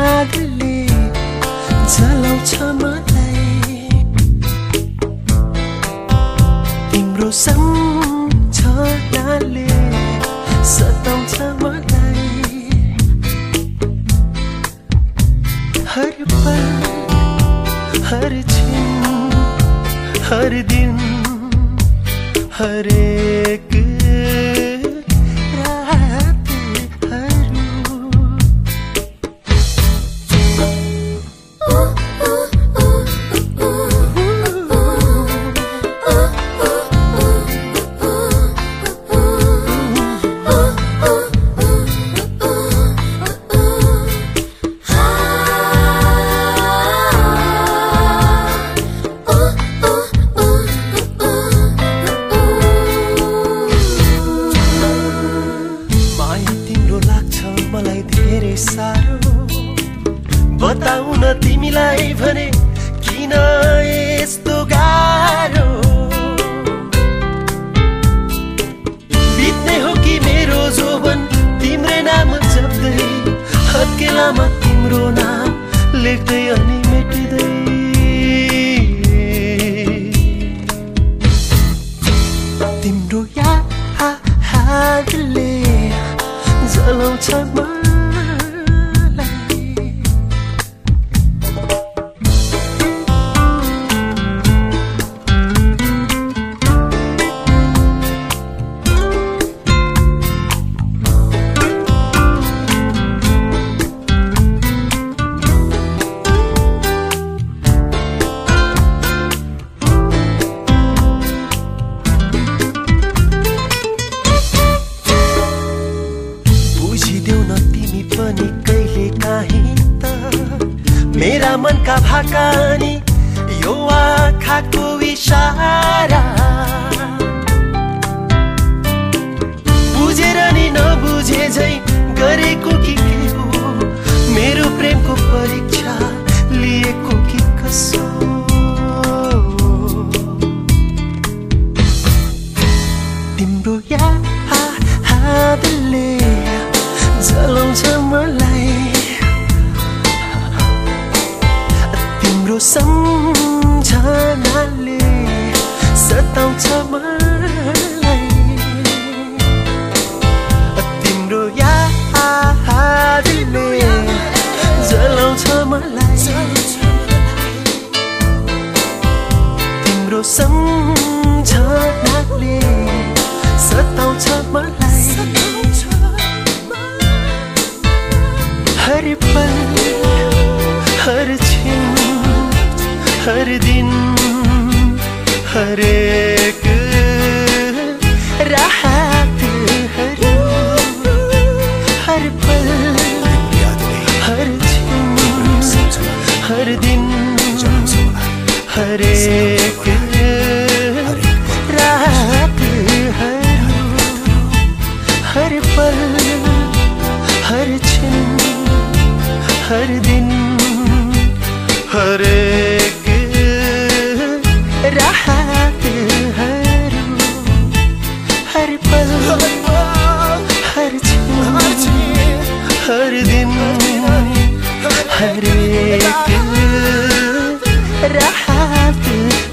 मागले जलाउँछ मलाई। तिम्रो सम्झनाले सताउँछ हर पल हर छिन हर दिन हरेक यस्तो गाह्रो। बित्ने हो कि मेरो जोवन तिम्रै नाम जप्दै हत्केलामा तिम्रो नाम लेख्दै अनि मेटिँदै। तिम्रो यादले जलाउँछ बुझिदेऊ न तिमी पनि कहिले काहीँ त। मेरा मनका भाकानी यो आँखाको इसारा। बुझेर नि नबुझे झै गरेको कि के हो मेरो प्रेमको परीक्षा लिएको कि कसो? तिम्रो जलाउँछ मलाई तिम्रो सम्झनाले सताउँछ मलाई हर दिन हरेक राहतहरू हर पल हर छिन हर दिन हरेक राहतहरू हर पल हर छिन हर दिन راحتك